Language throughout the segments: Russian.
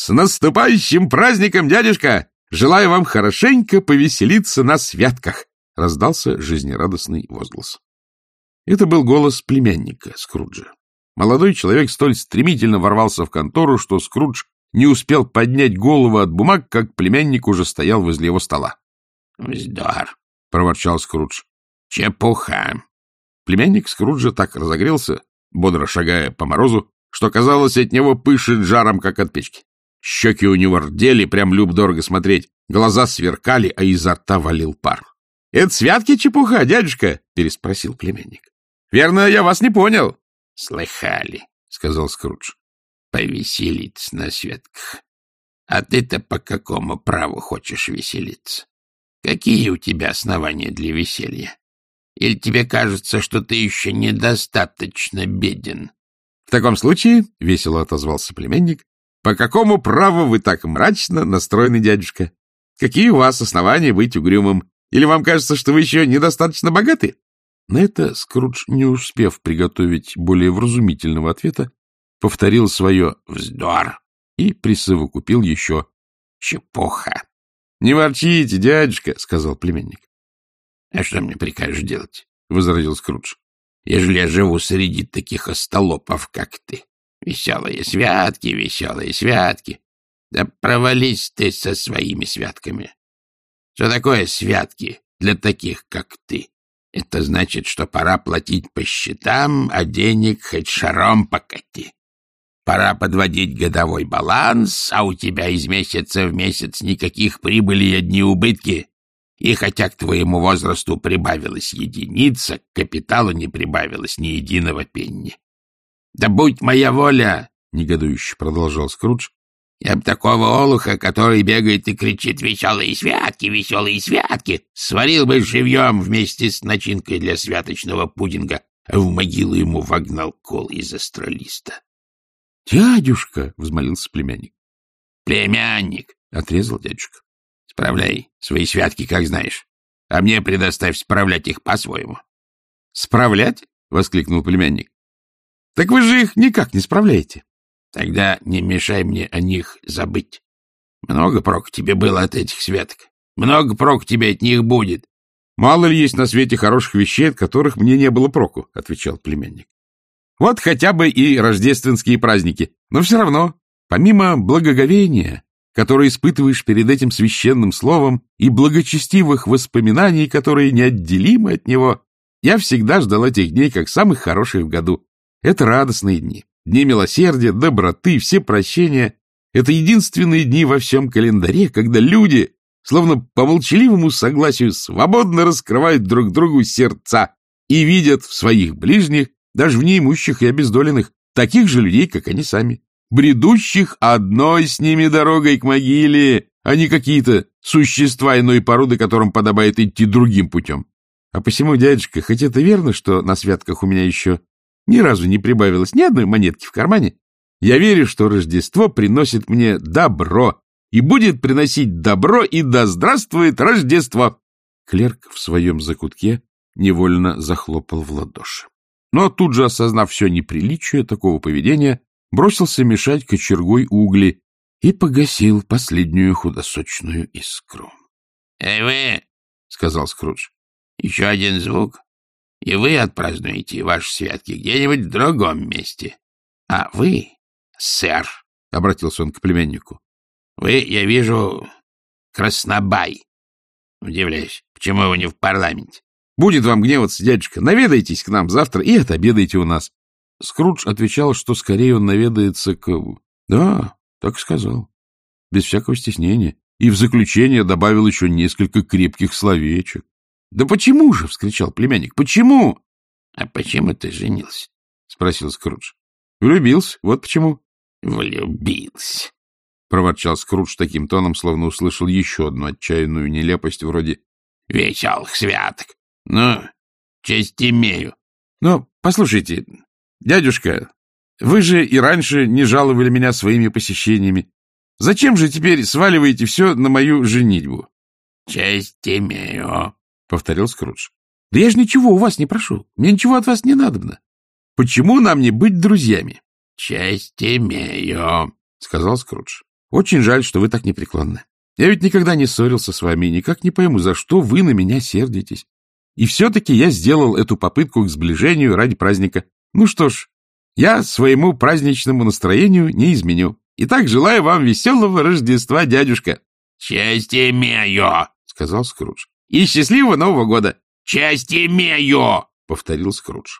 С наступающим праздником, дядюшка! Желаю вам хорошенько повеселиться на святках! — раздался жизнерадостный возглас. Это был голос племянника Скруджа. Молодой человек столь стремительно ворвался в контору, что Скрудж не успел поднять голову от бумаг, как племянник уже стоял возле его стола. — Вздор! — проворчал Скрудж. — Чепуха! Племянник Скруджа так разогрелся, бодро шагая по морозу, что, казалось, от него пышет жаром, как от печки. Щеки у него рдели, прям люб-дорого смотреть, глаза сверкали, а изо рта валил пар. — Это святки чепуха, дядюшка? — переспросил племянник. — Верно, я вас не понял. — Слыхали, — сказал Скрудж. — Повеселиться на святках. А ты-то по какому праву хочешь веселиться? Какие у тебя основания для веселья? Или тебе кажется, что ты еще недостаточно беден? — В таком случае, — весело отозвался племянник, — по какому праву вы так мрачно настроены, дядюшка? Какие у вас основания быть угрюмым? Или вам кажется, что вы еще недостаточно богаты? На это Скрудж, не успев приготовить более вразумительного ответа, повторил свое «вздор» и присовокупил еще «чепуха». — Не ворчите, дядюшка, — сказал племянник. — А что мне прикажешь делать? — возразил Скрудж. — Ежели я живу среди таких остолопов, как ты. Веселые святки, веселые святки. Да провались ты со своими святками. Что такое святки для таких, как ты? Это значит, что пора платить по счетам, а денег хоть шаром покати. Пора подводить годовой баланс, а у тебя из месяца в месяц никаких прибыли и одни убытки. И хотя к твоему возрасту прибавилась единица, к капиталу не прибавилось ни единого пенни. — Да будь моя воля! — негодующе продолжал Скрудж. — Я б такого олуха, который бегает и кричит «Веселые святки! Веселые святки!» сварил бы живьем вместе с начинкой для святочного пудинга, а в могилу ему вогнал кол из астролиста. — Дядюшка! — взмолился племянник. — Племянник! — отрезал дядюшка. — Справляй свои святки, как знаешь, а мне предоставь справлять их по-своему. — Справлять? — воскликнул племянник. — Так вы же их никак не справляете. — Тогда не мешай мне о них забыть. Много прок тебе было от этих святок. Много прок тебе от них будет. — Мало ли есть на свете хороших вещей, от которых мне не было проку, — отвечал племянник. Вот хотя бы и рождественские праздники. Но все равно, помимо благоговения, которое испытываешь перед этим священным словом, и благочестивых воспоминаний, которые неотделимы от него, я всегда ждал этих дней как самых хороших в году. Это радостные дни, дни милосердия, доброты, все прощения. Это единственные дни во всем календаре, когда люди, словно по молчаливому согласию, свободно раскрывают друг другу сердца и видят в своих ближних даже в неимущих и обездоленных, таких же людей, как они сами, бредущих одной с ними дорогой к могиле, а не какие-то существа иной породы, которым подобает идти другим путем. А посему, дядюшка, хоть это верно, что на святках у меня еще ни разу не прибавилось ни одной монетки в кармане, я верю, что Рождество приносит мне добро и будет приносить добро, и да здравствует Рождество!» Клерк в своем закутке невольно захлопал в ладоши но тут же, осознав все неприличие такого поведения, бросился мешать кочергой угли и погасил последнюю худосочную искру. — Эй вы! — сказал Скрудж. — Еще один звук, и вы отпразднуете ваши святки где-нибудь в другом месте. А вы, сэр, — обратился он к племяннику, — вы, я вижу, краснобай. Удивляюсь, почему вы не в парламенте? Будет вам гневаться, дядюшка. Наведайтесь к нам завтра и отобедайте у нас. Скрудж отвечал, что скорее он наведается к... Да, так сказал. Без всякого стеснения. И в заключение добавил еще несколько крепких словечек. — Да почему же? — вскричал племянник. — Почему? — А почему ты женился? — спросил Скрудж. — Влюбился. Вот почему. — Влюбился. — проворчал Скрудж таким тоном, словно услышал еще одну отчаянную нелепость вроде «Веселых святок». Ну, честь имею. Но, послушайте, дядюшка, вы же и раньше не жаловали меня своими посещениями. Зачем же теперь сваливаете все на мою женитьбу? — Честь имею, — повторил Скрудж. — Да я же ничего у вас не прошу. Мне ничего от вас не надобно. Почему нам не быть друзьями? — Честь имею, — сказал Скрудж. Очень жаль, что вы так непреклонны. Я ведь никогда не ссорился с вами и никак не пойму, за что вы на меня сердитесь. И все-таки я сделал эту попытку к сближению ради праздника. Ну что ж, я своему праздничному настроению не изменю. Итак, желаю вам веселого Рождества, дядюшка. — Часть имею, — сказал Скрудж. — И счастливого Нового года. — Часть имею, — повторил Скрудж.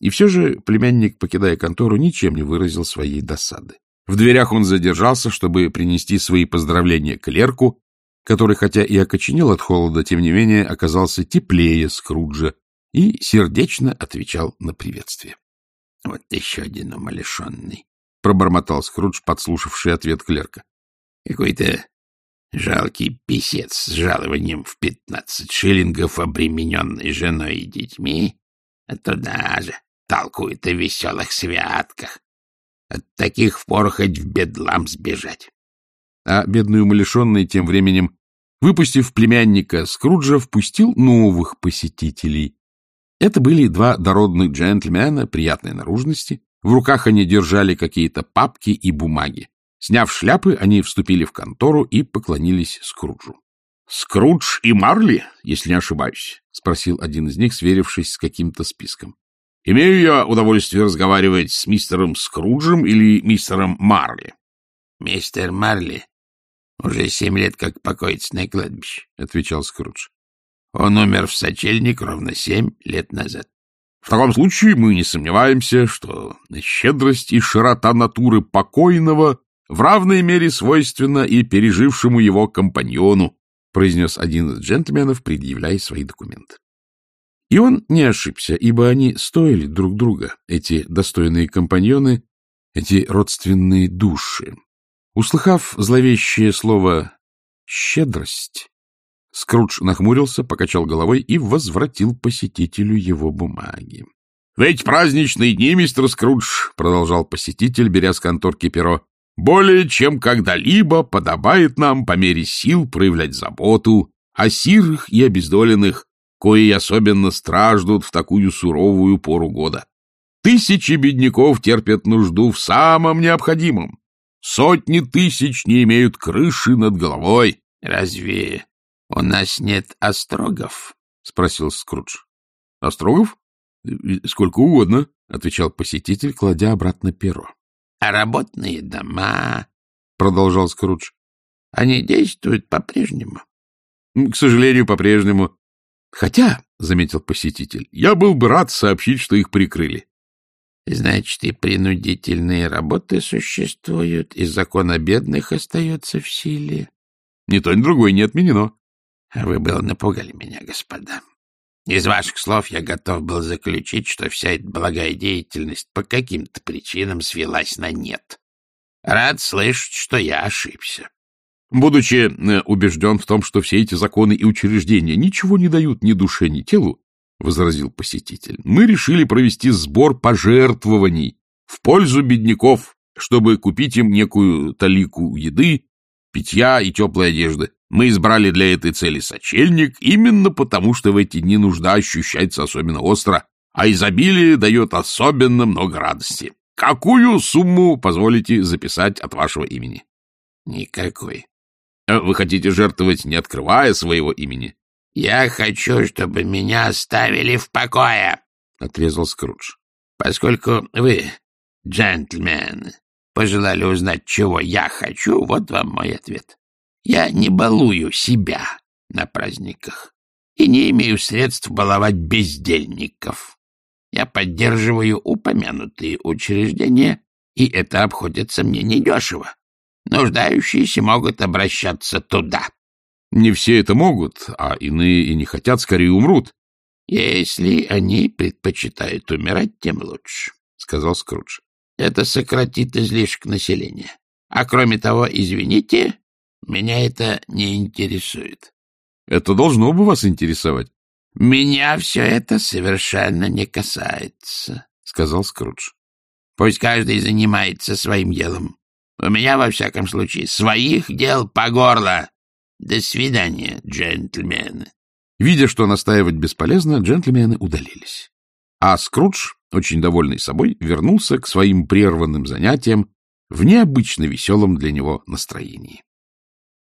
И все же племянник, покидая контору, ничем не выразил своей досады. В дверях он задержался, чтобы принести свои поздравления клерку, который, хотя и окоченел от холода, тем не менее оказался теплее Скруджа и сердечно отвечал на приветствие. — Вот еще один умалишенный, — пробормотал Скрудж, подслушавший ответ клерка. — Какой-то жалкий писец с жалованием в пятнадцать шиллингов, обремененный женой и детьми, а туда же толкует о веселых святках. От таких впор хоть в бедлам сбежать. А бедный умалишенный тем временем, выпустив племянника Скруджа, впустил новых посетителей. Это были два дородных джентльмена приятной наружности. В руках они держали какие-то папки и бумаги. Сняв шляпы, они вступили в контору и поклонились Скруджу. — Скрудж и Марли, если не ошибаюсь? — спросил один из них, сверившись с каким-то списком. — Имею я удовольствие разговаривать с мистером Скруджем или мистером Марли? — Мистер Марли уже семь лет как покоится на кладбище, — отвечал Скрудж. Он умер в сочельник ровно семь лет назад. В таком случае мы не сомневаемся, что щедрость и широта натуры покойного в равной мере свойственна и пережившему его компаньону, произнес один из джентльменов, предъявляя свои документы. И он не ошибся, ибо они стоили друг друга, эти достойные компаньоны, эти родственные души. Услыхав зловещее слово «щедрость», Скрудж нахмурился, покачал головой и возвратил посетителю его бумаги. — В эти праздничные дни, мистер Скрудж, — продолжал посетитель, беря с конторки перо, — более чем когда-либо подобает нам по мере сил проявлять заботу о сирых и обездоленных, кои особенно страждут в такую суровую пору года. Тысячи бедняков терпят нужду в самом необходимом. Сотни тысяч не имеют крыши над головой. — Разве — У нас нет острогов? — спросил Скрудж. — Острогов? Сколько угодно, — отвечал посетитель, кладя обратно перо. — А работные дома? — продолжал Скрудж. — Они действуют по-прежнему? — К сожалению, по-прежнему. — Хотя, — заметил посетитель, — я был бы рад сообщить, что их прикрыли. — Значит, и принудительные работы существуют, и закон о бедных остается в силе? — Ни то, ни другое не отменено. Вы было напугали меня, господа. Из ваших слов я готов был заключить, что вся эта благая деятельность по каким-то причинам свелась на нет. Рад слышать, что я ошибся. Будучи э, убежден в том, что все эти законы и учреждения ничего не дают ни душе, ни телу, — возразил посетитель, — мы решили провести сбор пожертвований в пользу бедняков, чтобы купить им некую талику еды, питья и теплой одежды. Мы избрали для этой цели сочельник именно потому, что в эти дни нужда ощущается особенно остро, а изобилие дает особенно много радости. Какую сумму позволите записать от вашего имени? Никакой. А вы хотите жертвовать, не открывая своего имени? Я хочу, чтобы меня оставили в покое, — отрезал Скрудж. Поскольку вы, джентльмены, пожелали узнать, чего я хочу, вот вам мой ответ. Я не балую себя на праздниках и не имею средств баловать бездельников. Я поддерживаю упомянутые учреждения, и это обходится мне недешево. Нуждающиеся могут обращаться туда. Не все это могут, а иные и не хотят, скорее умрут. Если они предпочитают умирать, тем лучше, — сказал Скрудж. Это сократит излишек населения. А кроме того, извините, меня это не интересует. Это должно бы вас интересовать. Меня все это совершенно не касается, сказал Скрудж. Пусть каждый занимается своим делом. У меня, во всяком случае, своих дел по горло. До свидания, джентльмены. Видя, что настаивать бесполезно, джентльмены удалились. А Скрудж, очень довольный собой, вернулся к своим прерванным занятиям в необычно веселом для него настроении.